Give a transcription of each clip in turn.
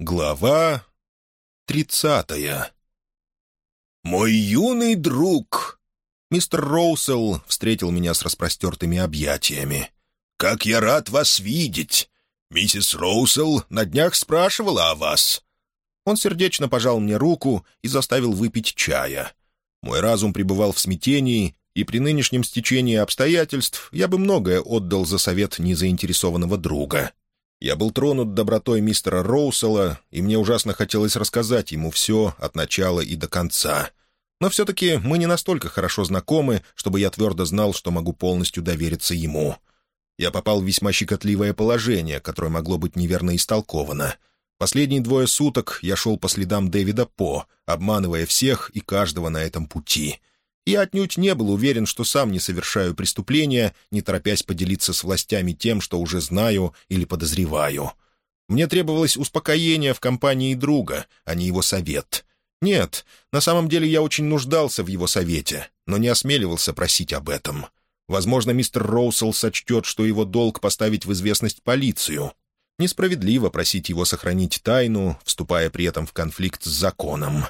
Глава тридцатая «Мой юный друг!» Мистер Роусел встретил меня с распростертыми объятиями. «Как я рад вас видеть! Миссис Роусел на днях спрашивала о вас». Он сердечно пожал мне руку и заставил выпить чая. Мой разум пребывал в смятении, и при нынешнем стечении обстоятельств я бы многое отдал за совет незаинтересованного друга. Я был тронут добротой мистера Роусела, и мне ужасно хотелось рассказать ему все от начала и до конца. Но все-таки мы не настолько хорошо знакомы, чтобы я твердо знал, что могу полностью довериться ему. Я попал в весьма щекотливое положение, которое могло быть неверно истолковано. Последние двое суток я шел по следам Дэвида По, обманывая всех и каждого на этом пути. Я отнюдь не был уверен, что сам не совершаю преступления, не торопясь поделиться с властями тем, что уже знаю или подозреваю. Мне требовалось успокоение в компании друга, а не его совет. Нет, на самом деле я очень нуждался в его совете, но не осмеливался просить об этом. Возможно, мистер Роусел сочтет, что его долг поставить в известность полицию. Несправедливо просить его сохранить тайну, вступая при этом в конфликт с законом.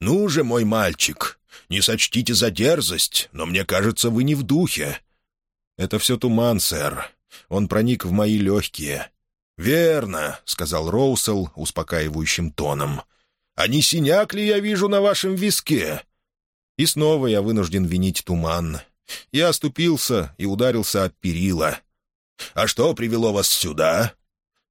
«Ну же, мой мальчик, не сочтите за дерзость, но мне кажется, вы не в духе». «Это все туман, сэр. Он проник в мои легкие». «Верно», — сказал Роусел успокаивающим тоном. «А не синяк ли я вижу на вашем виске?» И снова я вынужден винить туман. Я оступился и ударился об перила. «А что привело вас сюда?»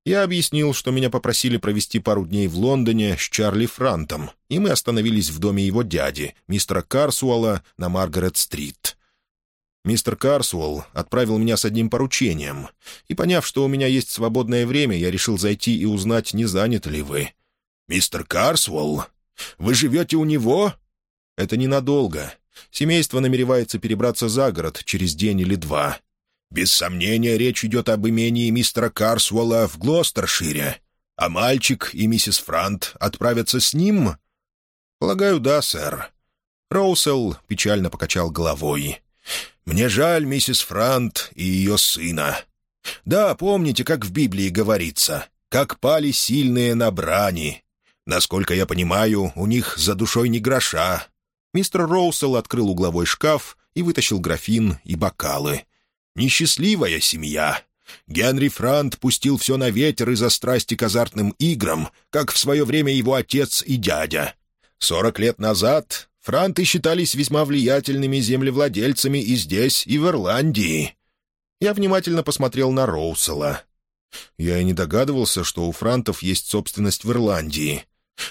Я объяснил, что меня попросили провести пару дней в Лондоне с Чарли Франтом, и мы остановились в доме его дяди, мистера Карсуэлла, на Маргарет-стрит. Мистер Карсуэлл отправил меня с одним поручением, и, поняв, что у меня есть свободное время, я решил зайти и узнать, не заняты ли вы. «Мистер Карсуэлл? Вы живете у него?» «Это ненадолго. Семейство намеревается перебраться за город через день или два. Без сомнения, речь идет об имении мистера Карсуэлла в Глостершире. А мальчик и миссис Франт отправятся с ним? Полагаю, да, сэр. Роусел печально покачал головой. «Мне жаль миссис Франт и ее сына. Да, помните, как в Библии говорится, как пали сильные на брани. Насколько я понимаю, у них за душой не гроша». Мистер Роусел открыл угловой шкаф и вытащил графин и бокалы — Несчастливая семья. Генри Франт пустил все на ветер из-за страсти к азартным играм, как в свое время его отец и дядя. Сорок лет назад Франты считались весьма влиятельными землевладельцами и здесь, и в Ирландии. Я внимательно посмотрел на Роусела. Я и не догадывался, что у Франтов есть собственность в Ирландии.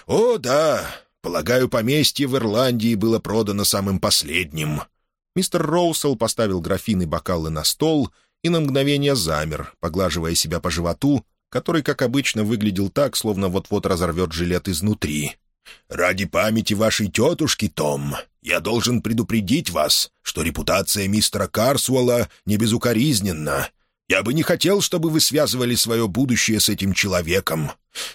«О, да! Полагаю, поместье в Ирландии было продано самым последним. Мистер Роусел поставил графины и бокалы на стол и на мгновение замер, поглаживая себя по животу, который, как обычно, выглядел так, словно вот-вот разорвет жилет изнутри. «Ради памяти вашей тетушки, Том, я должен предупредить вас, что репутация мистера Карсуэлла не безукоризненна. Я бы не хотел, чтобы вы связывали свое будущее с этим человеком.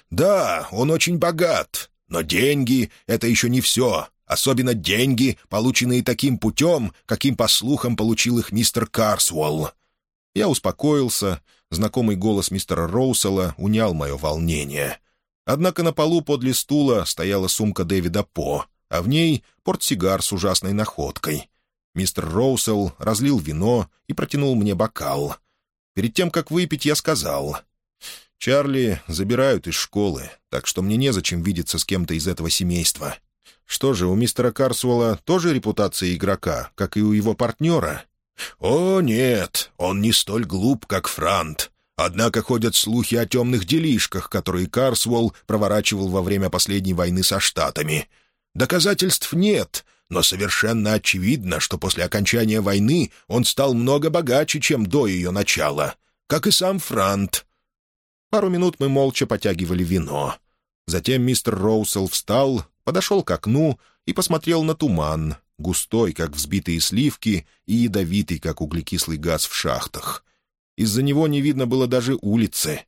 Да, он очень богат, но деньги — это еще не все. Особенно деньги, полученные таким путем, каким, по слухам, получил их мистер Карсуэлл. Я успокоился. Знакомый голос мистера Роусела унял мое волнение. Однако на полу подле стула стояла сумка Дэвида По, а в ней портсигар с ужасной находкой. Мистер Роусел разлил вино и протянул мне бокал. Перед тем, как выпить, я сказал... «Чарли забирают из школы, так что мне незачем видеться с кем-то из этого семейства. Что же, у мистера Карсуэлла тоже репутация игрока, как и у его партнера? «О, нет, он не столь глуп, как Франт. Однако ходят слухи о темных делишках, которые Карсуэлл проворачивал во время последней войны со Штатами. Доказательств нет, но совершенно очевидно, что после окончания войны он стал много богаче, чем до ее начала, как и сам Франт». Пару минут мы молча потягивали вино. Затем мистер Роусел встал, подошел к окну и посмотрел на туман, густой, как взбитые сливки, и ядовитый, как углекислый газ в шахтах. Из-за него не видно было даже улицы.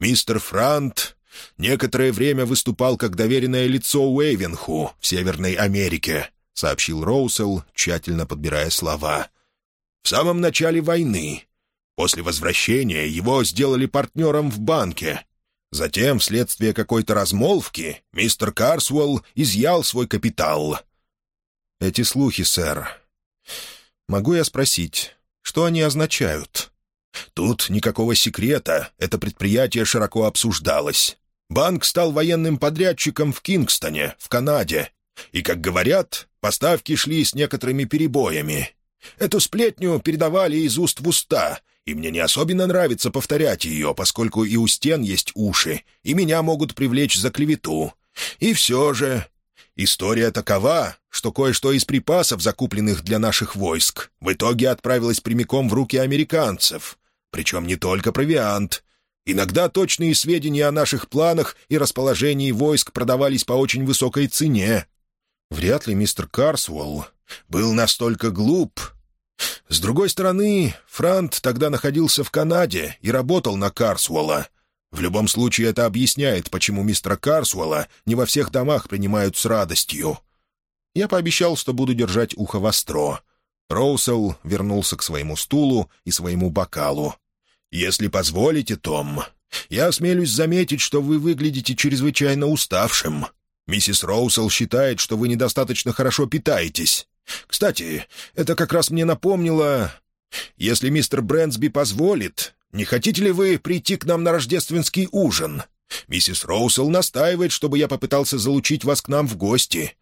«Мистер Франт некоторое время выступал как доверенное лицо Уэйвенху в Северной Америке», — сообщил Роусел, тщательно подбирая слова. «В самом начале войны. После возвращения его сделали партнером в банке. Затем, вследствие какой-то размолвки, мистер Карсуэлл изъял свой капитал». «Эти слухи, сэр. Могу я спросить, что они означают?» «Тут никакого секрета. Это предприятие широко обсуждалось. Банк стал военным подрядчиком в Кингстоне, в Канаде. И, как говорят, поставки шли с некоторыми перебоями. Эту сплетню передавали из уст в уста, и мне не особенно нравится повторять ее, поскольку и у стен есть уши, и меня могут привлечь за клевету. И все же... История такова, что кое-что из припасов, закупленных для наших войск, в итоге отправилось прямиком в руки американцев. Причем не только провиант. Иногда точные сведения о наших планах и расположении войск продавались по очень высокой цене. Вряд ли мистер Карсуэлл был настолько глуп. С другой стороны, Франт тогда находился в Канаде и работал на Карсуэлла. В любом случае это объясняет, почему мистера Карсуэлла не во всех домах принимают с радостью. Я пообещал, что буду держать ухо востро. Роусел вернулся к своему стулу и своему бокалу. «Если позволите, Том, я осмелюсь заметить, что вы выглядите чрезвычайно уставшим. Миссис Роусел считает, что вы недостаточно хорошо питаетесь. Кстати, это как раз мне напомнило... Если мистер Брэнсби позволит, не хотите ли вы прийти к нам на рождественский ужин? Миссис Роусел настаивает, чтобы я попытался залучить вас к нам в гости».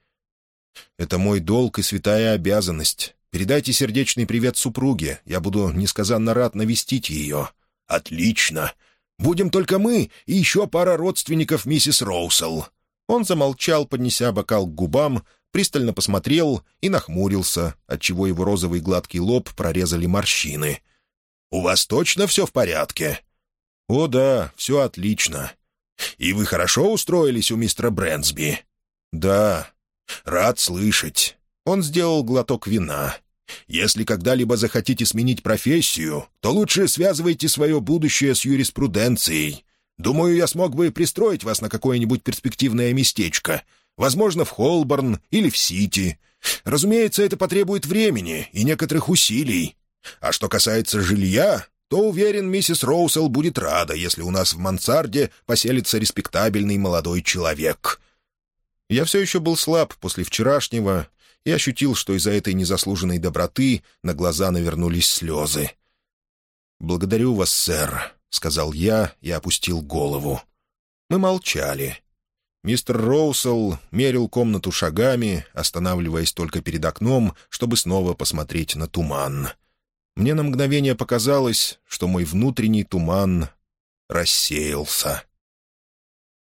«Это мой долг и святая обязанность. Передайте сердечный привет супруге. Я буду несказанно рад навестить ее». «Отлично. Будем только мы и еще пара родственников миссис Роусел». Он замолчал, поднеся бокал к губам, пристально посмотрел и нахмурился, отчего его розовый гладкий лоб прорезали морщины. «У вас точно все в порядке?» «О да, все отлично». «И вы хорошо устроились у мистера Брэнсби?» «Да». «Рад слышать». Он сделал глоток вина. «Если когда-либо захотите сменить профессию, то лучше связывайте свое будущее с юриспруденцией. Думаю, я смог бы пристроить вас на какое-нибудь перспективное местечко. Возможно, в Холборн или в Сити. Разумеется, это потребует времени и некоторых усилий. А что касается жилья, то, уверен, миссис Роусел будет рада, если у нас в мансарде поселится респектабельный молодой человек». Я все еще был слаб после вчерашнего и ощутил, что из-за этой незаслуженной доброты на глаза навернулись слезы. «Благодарю вас, сэр», — сказал я и опустил голову. Мы молчали. Мистер Роусел мерил комнату шагами, останавливаясь только перед окном, чтобы снова посмотреть на туман. Мне на мгновение показалось, что мой внутренний туман рассеялся.